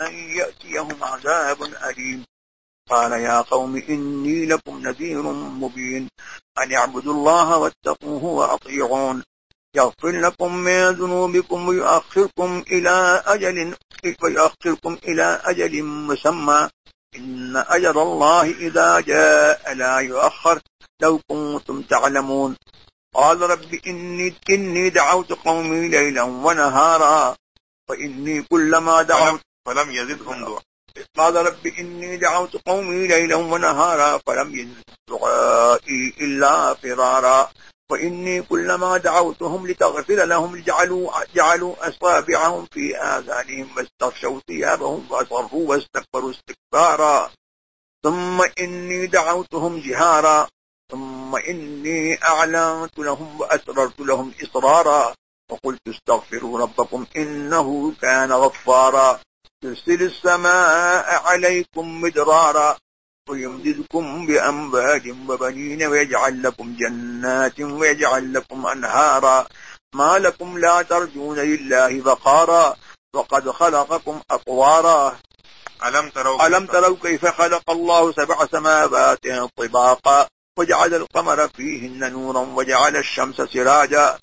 أن يأتيهم عذاب أليم. قال يا قوم إني لكم نذير مبين. أن اعبدوا الله واتقوه وأطيعون. يغفر لكم من ذنوبكم ويؤخركم إلى أجل ويؤخركم إلى أجل مسمى. إن أجر الله إذا جاء لا يؤخر. لو كنتم تعلمون. قال رب إني, إني دعوت قومي ليلا ونهارا. فإني كلما دعوت فلم يزدهم دعاء. قال رب إني دعوت قومي ليلا ونهارا فلم يزد دعائي إلا فرارا وإني كلما دعوتهم لتغفر لهم جعلوا, جعلوا أصابعهم في آذانهم واستغشوا ثيابهم وأصروا واستكبروا استكبارا ثم إني دعوتهم جهارا ثم إني أعلنت لهم وأسررت لهم إصرارا وقلت استغفروا ربكم إنه كان غفارا يرسل السماء عليكم مدرارا ويمددكم بأنباد وبنين ويجعل لكم جنات ويجعل لكم أنهارا ما لكم لا ترجون لله بقارا وقد خلقكم أطوارا ألم تروا, ألم تروا كيف خلق الله سبع سماوات طباقا وجعل القمر فيهن نورا وجعل الشمس سراجا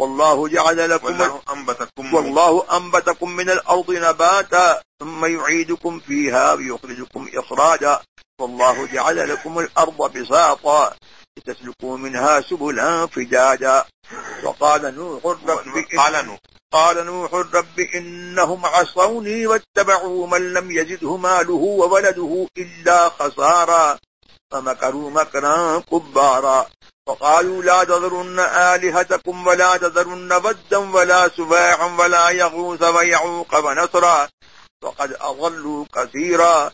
والله جعل لكم والله أنبتكم, والله أنبتكم من الأرض نباتا ثم يعيدكم فيها ويخرجكم إخراجا. والله جعل لكم الأرض بساطا لتسلكوا منها سبلا فجاجا. وقال نوح رب قال نوح. نوح رب إنهم عصوني واتبعوا من لم يزده ماله وولده إلا خسارا. فمكروا مكرا كبارا. وقالوا لا تذرن آلهتكم ولا تذرن بدا ولا سباعا ولا يغوث ويعوق ونصرا وقد أضلوا كثيرا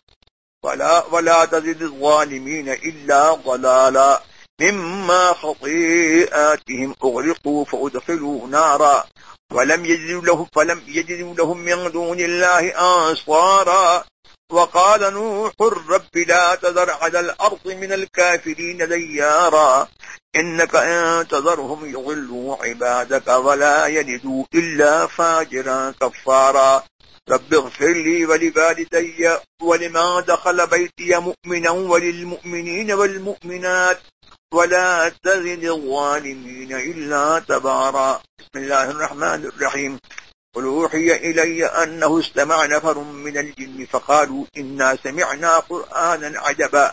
ولا, ولا تزد الظالمين إلا ضلالا مما خطيئاتهم أغرقوا فأدخلوا نارا ولم يجدوا لهم, فلم يجدوا لهم من دون الله أنصارا وقال نوح رب لا تذر على الأرض من الكافرين ديارا إنك أن تذرهم يغلوا عبادك ولا يلدوا إلا فاجرا كفارا. رب اغفر لي ولوالدي ولما دخل بيتي مؤمنا وللمؤمنين والمؤمنات. ولا تزد الظالمين إلا تبارا. بسم الله الرحمن الرحيم. قل أوحي إلي أنه استمع نفر من الجن فقالوا إنا سمعنا قرآنا عجبا.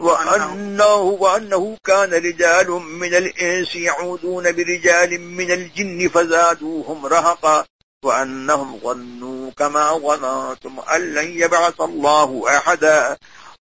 وأنه, وأنه كان رجال من الإنس يعودون برجال من الجن فزادوهم رهقا. وأنهم ظنوا كما ظننتم أن لن يبعث الله أحدا.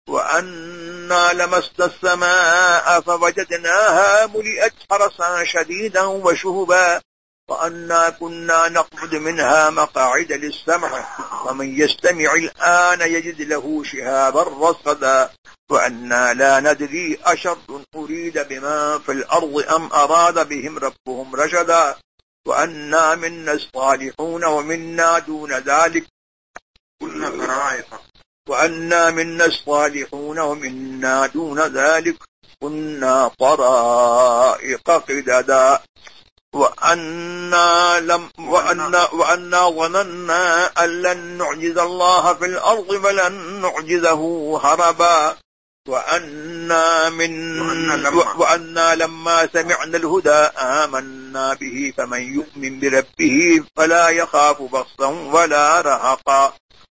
وأنا لمست السماء فوجدناها ملئت حرسا شديدا وشهبا. وأنا كنا نقعد منها مقاعد للسمع. ومن يستمع الآن يجد له شهابا رصدا. وأنا لا ندري أشر أريد بما في الأرض أم أراد بهم ربهم رشدا وأنا منا الصالحون ومنا دون ذلك كنا طرائق وأنا منا الصالحون ومنا دون ذلك كنا طرائق قددا وأنا, لم وأنا, وأنا ظننا أن لن نعجز الله في الأرض ولن نعجزه هربا وأنا, من وأنا لما سمعنا الهدى آمنا به فمن يؤمن بربه فلا يخاف بصا ولا رهقا.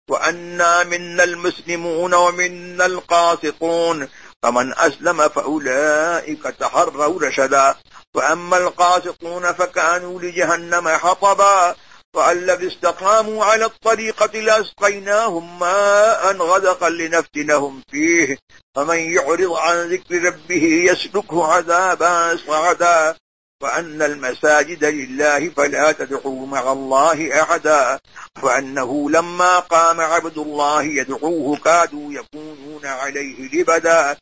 وأنا منا المسلمون ومنا القاسطون فمن أسلم فأولئك تحروا رشدا. وأما القاسطون فكانوا لجهنم حطبا. فالذي استقاموا على الطريقة لأسقيناهم ماء غدقا لنفتنهم فيه فمن يعرض عن ذكر ربه يسلكه عذابا صعدا وأن المساجد لله فلا تدعوا مع الله أحدا وأنه لما قام عبد الله يدعوه كادوا يكونون عليه لبدا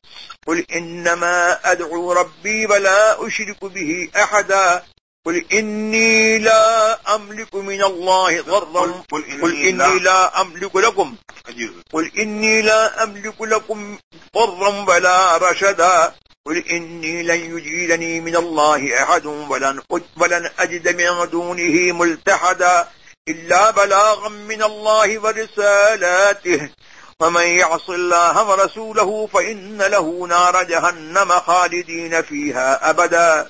قل إنما أدعو ربي ولا أشرك به أحدا قل إني لا أملك من الله ضرا. قل إني لا. أملك لكم. قل إني لا أملك لكم ضرا ولا رشدا. قل إني لن يجيلني من الله أحد ولن, ولن أجد من دونه ملتحدا إلا بلاغا من الله ورسالاته. ومن يعص الله ورسوله فإن له نار جهنم خالدين فيها أبدا.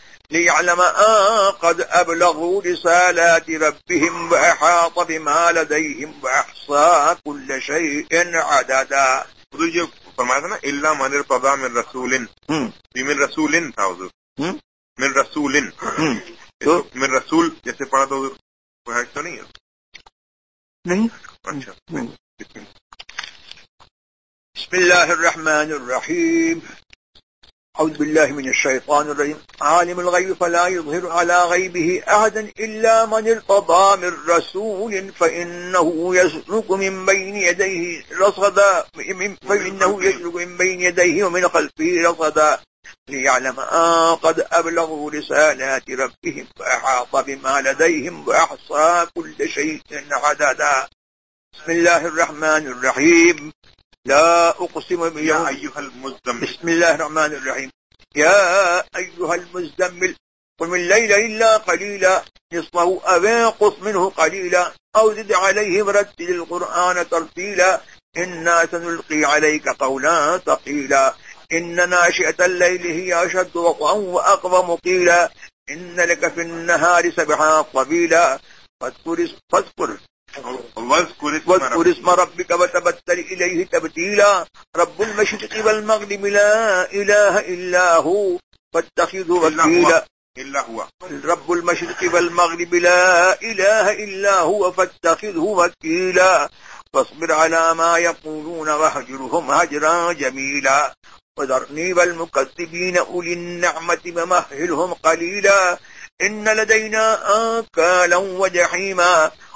ليعلم أن قد أبلغوا رسالات ربهم وأحاط بما لديهم وأحصى كل شيء عددا. حضور جو فرمایا تھا نا إلا من ارتضى من رسول. من رسول تھا حضور۔ من رسول۔ من رسول جیسے پڑھا تو تو نہیں ہے۔ نہیں۔ اچھا۔ بسم اللہ الرحمن الرحیم۔ أعوذ بالله من الشيطان الرجيم. عالم الغيب فلا يظهر على غيبه أحدا إلا من ارتضى من رسول فإنه يسلك من بين يديه رصدا. فإنه يسلك من بين يديه ومن خلفه رصدا. ليعلم أن قد أبلغوا رسالات ربهم وأحاط بما لديهم وأحصى كل شيء عددا بسم الله الرحمن الرحيم. لا أقسم يا أيها المزمل. بسم الله الرحمن الرحيم. يا أيها المزمل قم الليل إلا قليلا نصفه أبنقص منه قليلا أو زد عليه رتل القرآن ترتيلا. إنا سنلقي عليك قولا ثقيلا. إن ناشئة الليل هي أشد وقعا وأقوى قيلا إن لك في النهار سبحا قبيلا. فاذكر, فاذكر واذكر اسم ربك. وتبتل إليه تبتيلا. رب المشرق والمغرب لا إله إلا هو. فاتخذه وكيلا. إلا هو. رب المشرق والمغرب لا إله إلا هو. فاتخذه وكيلا. فاصبر على ما يقولون واهجرهم هجرا جميلا. وذرني والمكذبين أولي النعمة ممهلهم قليلا. إن لدينا آكالا وجحيما.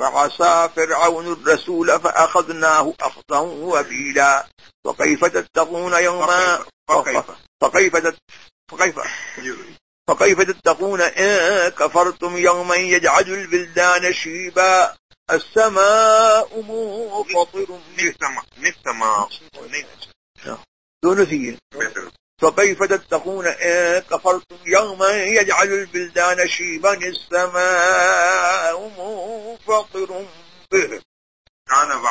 وعصى فرعون الرسول فأخذناه أخذا وبيلا. وكيف تتقون يوما فكيف فكيف فكيف تتقون إن كفرتم يوما يجعل البلدان شيبا؟ السماء مفطر من السماء من السماء فكيف تتقون إن كفرتم يوما يجعل البلدان شيبا السماء منفطر به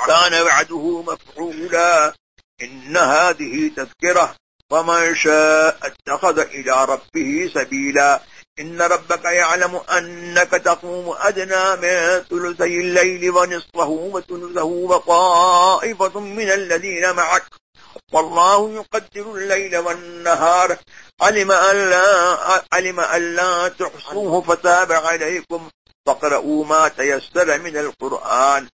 كان وعده مفعولا إن هذه تذكرة فمن شاء اتخذ إلى ربه سبيلا إن ربك يعلم أنك تقوم أدنى من ثلثي الليل ونصفه وثلثه وطائفة من الذين معك والله يقدر الليل والنهار. علم أن لا, علم أن لا تحصوه فتاب عليكم فاقرؤوا ما تيسر من القرآن.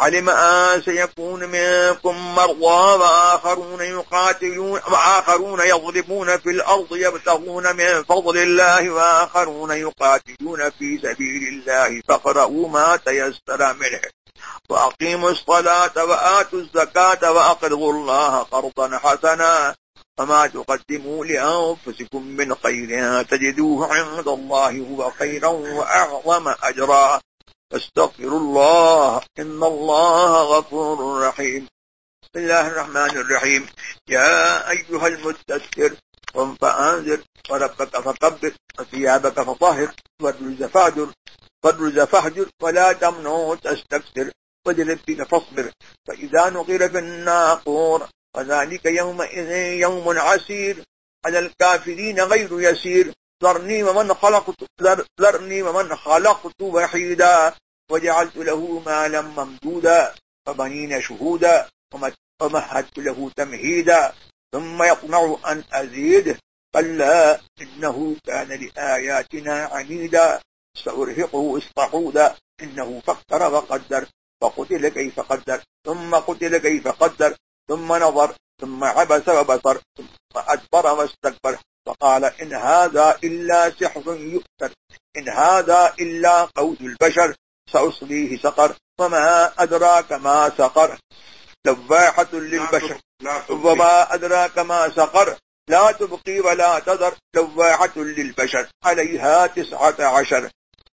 علم أن سيكون منكم مرضى وآخرون يقاتلون وآخرون يضربون في الأرض يبتغون من فضل الله وآخرون يقاتلون في سبيل الله. فاقرؤوا ما تيسر منه. وأقيموا الصلاة وآتوا الزكاة وأقرضوا الله قرضا حسنا وما تقدموا لأنفسكم من خير تجدوه عند الله هو خيرا وأعظم أجرا فاستغفروا الله إن الله غفور رحيم. بسم الله الرحمن الرحيم. يا أيها المتسر قم فأنذر وربك فقبر وثيابك فطهر والرز فادر فضل فحجر فلا تمنع تستكثر فجلب فيك فاصبر فإذا نقر في الناقور وذلك يومئذ يوم عسير على الكافرين غير يسير ذرني ومن خلقت ذرني ومن خلقت وحيدا وجعلت له مالا ممدودا وبنين شهودا ومهدت له تمهيدا ثم يطمع أن أزيده قال إنه كان لآياتنا عنيدا سأرهقه إصطحودا إنه فكر وقدر فقتل كيف قدر ثم قتل كيف قدر ثم نظر ثم عبس وبصر ثم أدبر واستكبر فقال إن هذا إلا سحر يؤثر إن هذا إلا قول البشر سأصليه سقر وما أدراك ما سقر؟ لواحة للبشر وما أدراك ما سقر؟ لا تبقي ولا تذر لواحة للبشر عليها تسعة عشر.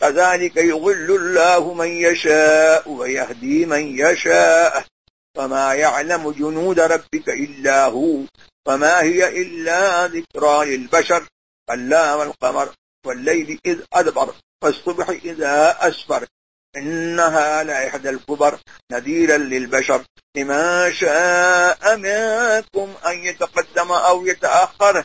كذلك يغل الله من يشاء ويهدي من يشاء. وما يعلم جنود ربك إلا هو وما هي إلا ذكرى للبشر. فلا والقمر والليل إذ أدبر والصبح إذا أسفر. إنها لإحدى الكبر نذيرا للبشر. لما شاء منكم أن يتقدم أو يتأخر.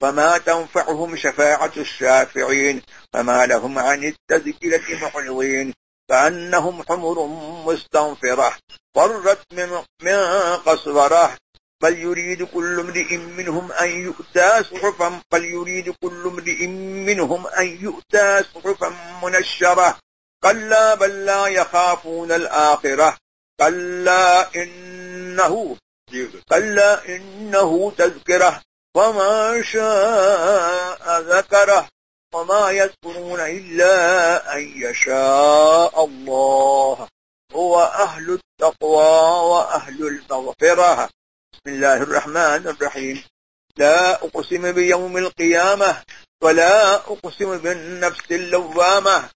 فما تنفعهم شفاعة الشافعين فما لهم عن التذكرة معرضين كأنهم حمر مستنفرة فرت من, من قصورة بل يريد كل امرئ منهم أن يؤتى صحفا بل يريد كل امرئ منهم أن يؤتى صحفا منشرة كلا بل لا يخافون الآخرة كلا إنه كلا إنه تذكره وما شاء ذكره وما يذكرون إلا أن يشاء الله هو أهل التقوى وأهل المغفرة بسم الله الرحمن الرحيم لا أقسم بيوم القيامة ولا أقسم بالنفس اللوامة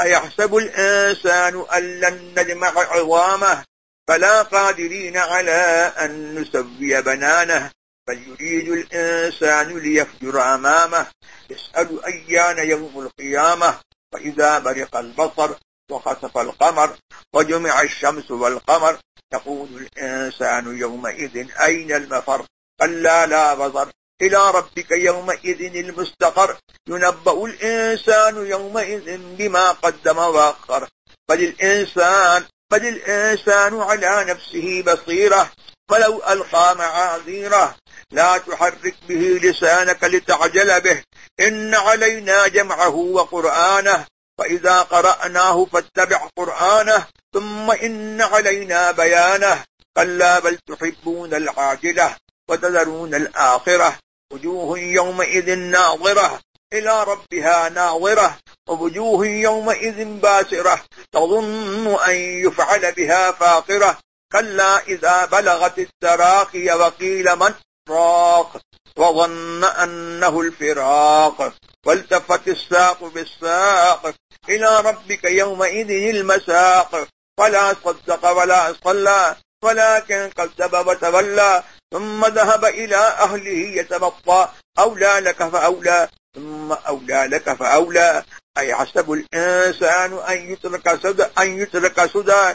أيحسب الإنسان أن لن نجمع عظامه فلا قادرين على أن نسوي بنانه بل يريد الإنسان ليفجر أمامه يسأل أيان يوم القيامة فإذا برق البصر وخسف القمر وجمع الشمس والقمر يقول الإنسان يومئذ أين المفر؟ ألا لا بظر إلى ربك يومئذ المستقر. ينبأ الإنسان يومئذ بما قدم وأخر. بل الإنسان بل الإنسان على نفسه بصيرة. ولو ألقى معاذيره لا تحرك به لسانك لتعجل به. إن علينا جمعه وقرآنه فإذا قرأناه فاتبع قرآنه ثم إن علينا بيانه. قلا بل تحبون العاجلة وتذرون الآخرة. وجوه يومئذ ناظرة إلى ربها ناظرة. ووجوه يومئذ باسرة تظن أن يفعل بها فاقرة. كلا إذا بلغت التراقي وقيل من الفراق وظن أنه الفراق والتفت الساق بالساق إلى ربك يومئذ المساق. فلا صدق ولا صلى ولكن كذب وتولى ثم ذهب إلى أهله يتبطى. أولى لك فأولى ثم أولى لك فأولى. أيحسب الإنسان أن يترك سدى أن يترك سدى.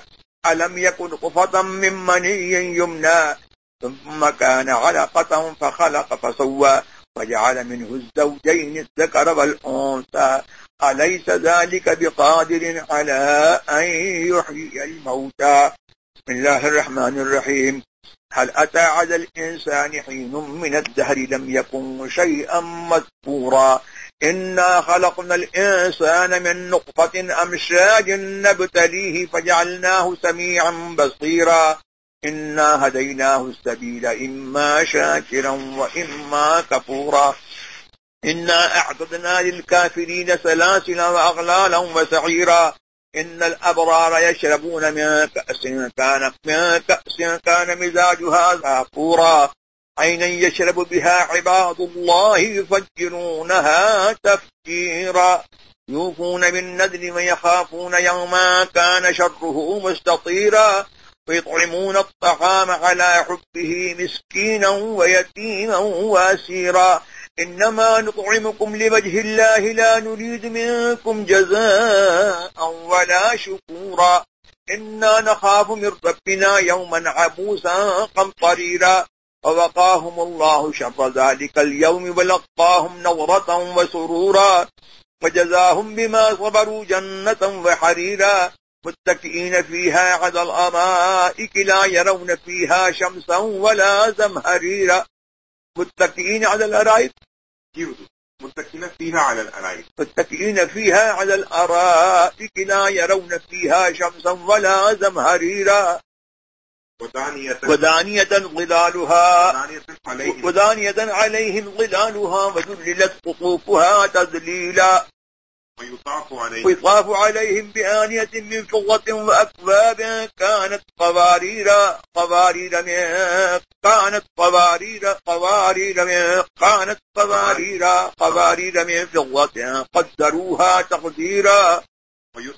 ألم يكن قفطا من مني يمنى. ثم كان علقة فخلق فسوى وجعل منه الزوجين الذكر والأنثى. أليس ذلك بقادر على أن يحيي الموتى؟ بسم الله الرحمن الرحيم. هل أتى على الإنسان حين من الدهر لم يكن شيئا مذكورا؟ إنا خلقنا الإنسان من نقفة أمشاج نبتليه فجعلناه سميعا بصيرا. إنا هديناه السبيل إما شاكرا وإما كفورا. إنا أعددنا للكافرين سلاسلا وأغلالا وسعيرا. إن الأبرار يشربون من كأس كان, من كأس كان مزاجها زافورا عينا يشرب بها عباد الله يفجرونها تفجيرا. يوفون بالنذر ويخافون يوما كان شره مستطيرا. ويطعمون الطعام على حبه مسكينا ويتيما واسيرا. إنما نطعمكم لوجه الله لا نريد منكم جزاء ولا شكورا. إنا نخاف من ربنا يوما عبوسا قمطريرا. ووقاهم الله شر ذلك اليوم ولقاهم نورة وسرورا. وجزاهم بما صبروا جنة وحريرا. متكئين فيها على الأرائك لا يرون فيها شمسا ولا زمهريرا متكئين على الأرائك متكئين فيها على الأرائك متكئين فيها على الأرائك لا يرون فيها شمسا ولا زمهريرا ودانية ودانية ظلالها ودانية عليهم ظلالها وذللت قطوفها تذليلا ويطاف عليهم. بآنية من فضة وأكباب كانت قوارير قوارير من كانت قوارير قوارير من كانت قوارير قوارير من فضة قدروها تقديرا.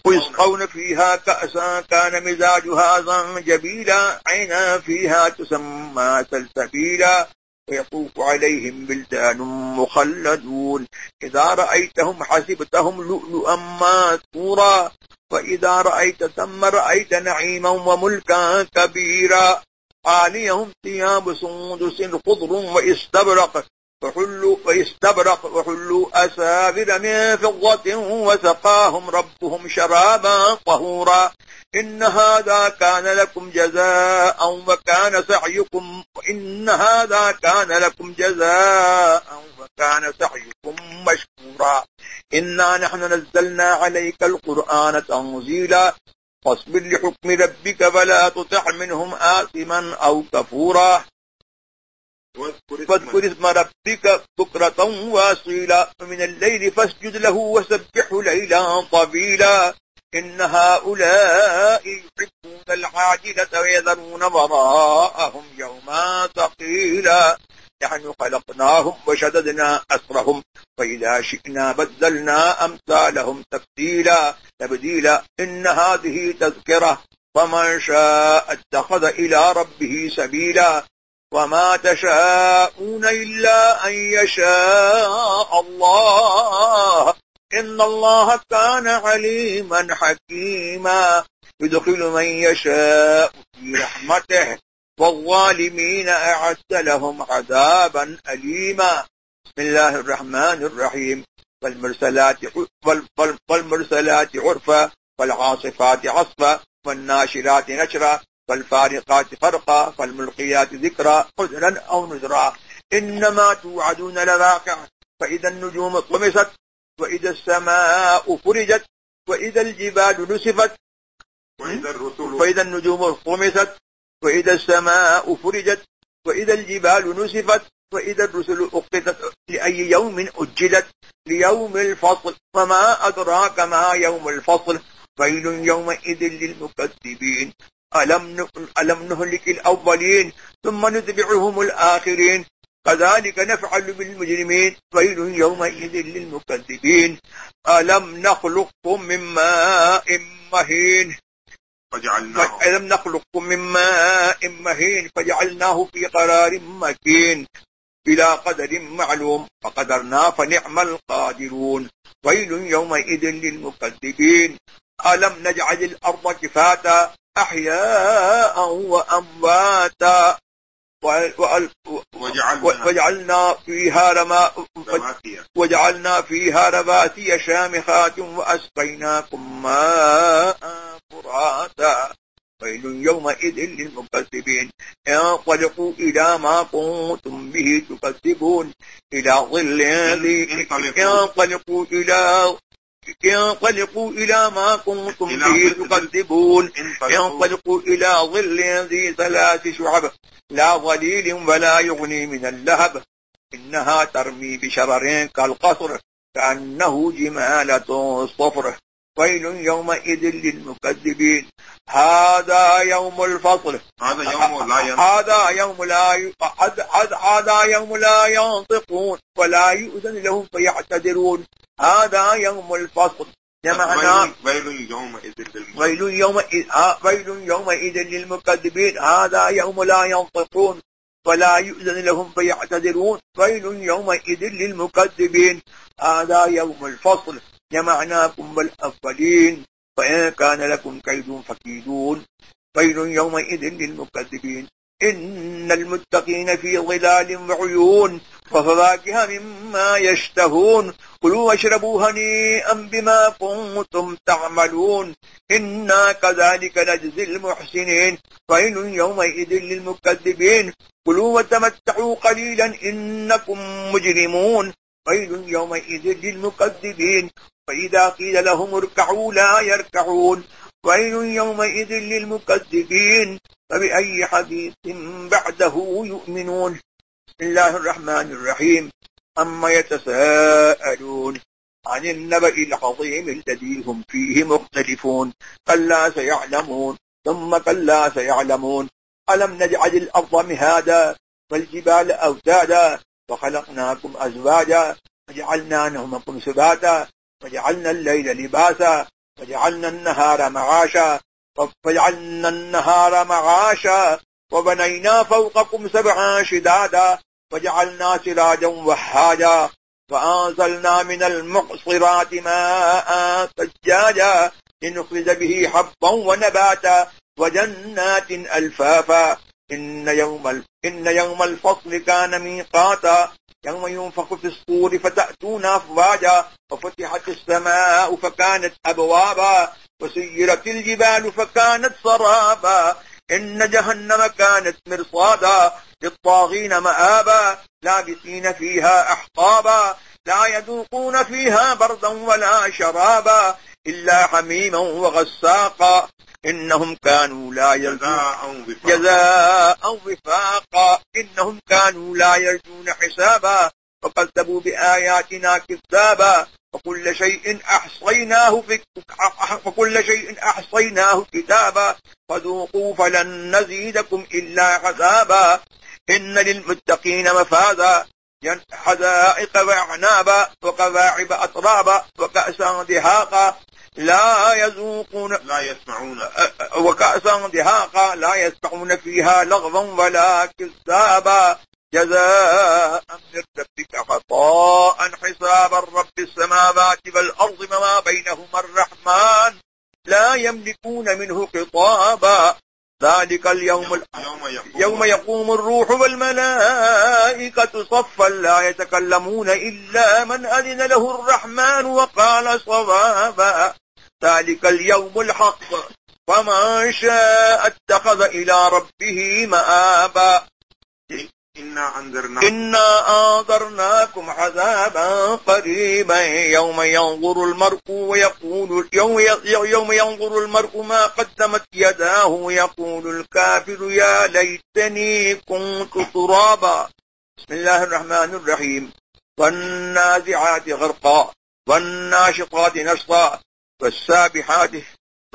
ويسقون فيها كأسا كان مزاجها زنجبيلا عينا فيها تسمى سلسبيلا. ويطوف عليهم بلدان مخلدون. إذا رأيتهم حسبتهم لؤلؤا ماسورا وإذا رأيت ثم رأيت نعيما وملكا كبيرا. عاليهم ثياب سندس خضر واستبرق. وحلوا واستبرق. وحلوا أسابر من فضة وسقاهم ربهم شرابا طهورا. ان هذا كان لكم جزاء وكان سعيكم ان هذا كان لكم جزاء وكان سعيكم مشكورا. إنا نحن نزلنا عليك القرآن تنزيلا. فاصبر لحكم ربك فلا تطع منهم آثما أو كفورا. فاذكر اسم ربك بكرة واصيلا. ومن الليل فاسجد له وسبح ليلا طويلا. إن هؤلاء يحبون العاجلة ويذرون وراءهم يوما ثقيلا. نحن خلقناهم وشددنا أسرهم فإذا شئنا بدلنا أمثالهم تبديلا. تبديلا إن هذه تذكرة. فمن شاء اتخذ إلى ربه سبيلا. وما تشاءون إلا أن يشاء الله. إن الله كان عليما حكيما يدخل من يشاء في رحمته والظالمين أعد لهم عذابا أليما بسم الله الرحمن الرحيم والمرسلات والمرسلات عرفا والعاصفات عصفا والناشرات نشرا والفارقات فرقا فالملقيات ذكرا قدرا أو نذرا إنما توعدون لواقع فإذا النجوم طمست وإذا السماء فرجت وإذا الجبال نسفت وإذا الرسل وإذا النجوم طمست وإذا السماء فرجت وإذا الجبال نسفت وإذا الرسل أقتت لأي يوم أجلت ليوم الفصل وما أدراك ما يوم الفصل فيل يومئذ للمكذبين. ألم, ألم نهلك الأولين ثم نتبعهم الآخرين. كذلك نفعل بالمجرمين ويل يومئذ للمكذبين. ألم نخلقكم من ماء مهين؟ فجعلناه. ألم نخلقكم من ماء مهين؟ فجعلناه في قرار مكين. إلى قدر معلوم. فقدرنا فنعم القادرون. ويل يومئذ للمكذبين. ألم نجعل الأرض كفاتا؟ أحياء وأمواتا. وجعلنا فيها رما وجعلنا فيها رباتي شامخات وأسقيناكم ماء فراتا. ويل يومئذ للمكذبين. انطلقوا إلى ما كنتم به تكذبون. إلى ظل انطلقوا. إلى انطلقوا إلى ما كنتم به تكذبون. انطلقوا. إلى ظل ذي ثلاث شعب. لا ظليل ولا يغني من اللهب. إنها ترمي بشرر كالقصر كأنه جمالة صفر. ويل يومئذ للمكذبين. هذا يوم الفصل. هذا يوم لا ينطقون هذا يوم لا هذا يوم لا ينطقون. ولا يؤذن لهم فيعتذرون. هذا يوم الفصل. معنى ويل يوم ويل يوم إذ للمكذبين هذا يوم لا ينطقون فلا يؤذن لهم فيعتذرون ويل يومئذ للمكذبين هذا يوم الفصل. جمعناكم بالأفضلين فإن كان لكم كيد فكيدون ويل يومئذ للمكذبين إن المتقين في ظلال وعيون وفواكه مما يشتهون. كلوا واشربوا هنيئا بما كنتم تعملون. إنا كذلك نجزي المحسنين. فإن يومئذ للمكذبين. كلوا وتمتعوا قليلا إنكم مجرمون. فإن يومئذ للمكذبين. فإذا قيل لهم اركعوا لا يركعون. وإن يومئذ للمكذبين. فبأي حديث بعده يؤمنون. بسم الله الرحمن الرحيم. أما يتساءلون عن النبأ العظيم الذي هم فيه مختلفون. كلا سيعلمون ثم كلا سيعلمون. ألم نجعل الأرض مهادا والجبال أوتادا وخلقناكم أزواجا وجعلنا نومكم سباتا وجعلنا الليل لباسا وجعلنا النهار معاشا وجعلنا النهار معاشا وبنينا فوقكم سبعا شدادا وجعلنا سراجا وحاجا وأنزلنا من المقصرات ماء فجاجا لنخرج به حبا ونباتا وجنات ألفافا إن يوم, إن يوم الفصل كان ميقاتا يوم ينفق في الصور فتأتون أفواجا وفتحت السماء فكانت أبوابا وسيرت الجبال فكانت سرابا إن جهنم كانت مرصادا للطاغين مآبا لابسين فيها أحقابا لا يذوقون فيها بردا ولا شرابا إلا حميما وغساقا. إنهم كانوا لا يرجون جزاء وفاقا. إنهم كانوا لا يرجون حسابا. وكذبوا بآياتنا كذابا. وكل شيء أحصيناه في وكل شيء أحصيناه كتابا فذوقوا فلن نزيدكم إلا عذابا. إن للمتقين مفازا. حدائق وعنابا وقواعب أطرابا وكأسا دهاقا لا يذوقون لا يسمعون وكأسا دهاقا لا يسمعون فيها لغوا ولا كذابا. جزاء من ربك عطاء حساب رب السماوات والأرض وما بينهما الرحمن لا يملكون منه خطابا. ذلك اليوم يوم يقوم. الروح والملائكة صفا لا يتكلمون إلا من أذن له الرحمن وقال صوابا. ذلك اليوم الحق. فما شاء اتخذ إلى ربه مآبا. إنا أنذرناكم عذابا قريبا يوم ينظر المرء ويقول يوم يوم ينظر المرء ما قدمت يداه يقول الكافر يا ليتني كنت ترابا بسم الله الرحمن الرحيم والنازعات غرقا والناشطات نشطا والسابحات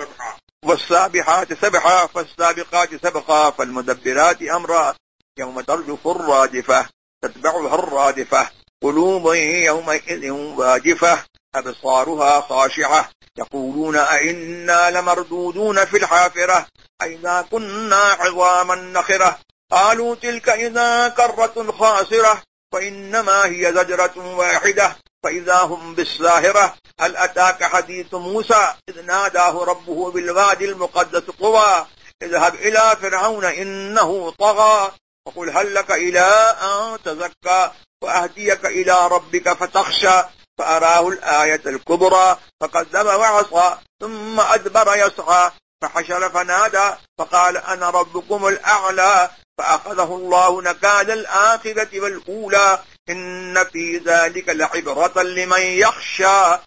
سبحا والسابحات سبحا فالسابقات سبقا فالمدبرات أمرا يوم ترجف الراجفة تتبعها الرادفة قلوب يومئذ واجفة أبصارها خاشعة يقولون أئنا لمردودون في الحافرة أئذا كنا عظاما نخرة قالوا تلك إذا كرة خاسرة فإنما هي زجرة واحدة فإذا هم بالساهرة هل أتاك حديث موسى؟ إذ ناداه ربه بالوادي المقدس قوى اذهب إلى فرعون إنه طغى وقل هل لك إلى أن تزكى وأهديك إلى ربك فتخشى فأراه الآية الكبرى فقدم وعصى ثم أدبر يسعى فحشر فنادى فقال أنا ربكم الأعلى فأخذه الله نكال الآخرة والأولى إن في ذلك لعبرة لمن يخشى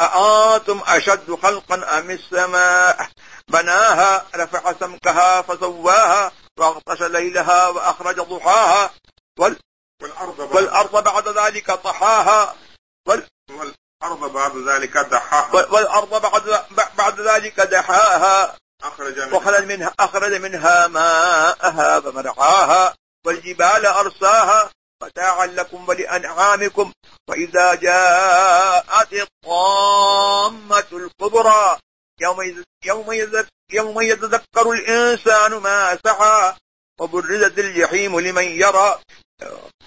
أآتم أشد خلقا أم السماء بناها رفع سمكها فسواها وأغطش ليلها وأخرج ضحاها وال والأرض, والأرض بعد ذلك طحاها وال والأرض بعد ذلك دحاها والأرض بعد, بعد ذلك دحاها أخرج منها, أخرج منها, أخرج منها ماءها فمرعاها والجبال أرساها متاعا لكم ولأنعامكم وإذا جاءت الطامة الكبرى يوم, يز... يوم, يوم يتذكر الإنسان ما سعى وبرزت الجحيم لمن يرى.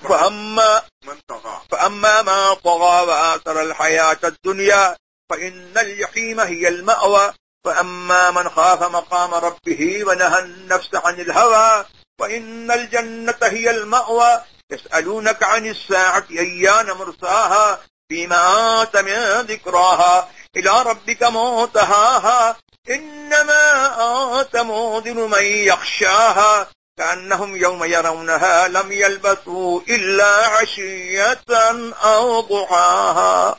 فأما, من طغى. فأما ما طغى وآثر الحياة الدنيا فإن الجحيم هي المأوى. فأما من خاف مقام ربه ونهى النفس عن الهوى فإن الجنة هي المأوى. يسألونك عن الساعة أيان مرساها فيما آت من ذكراها إلى ربك موتهاها إنما آت موذن من يخشاها كأنهم يوم يرونها لم يلبثوا إلا عشية أو ضحاها.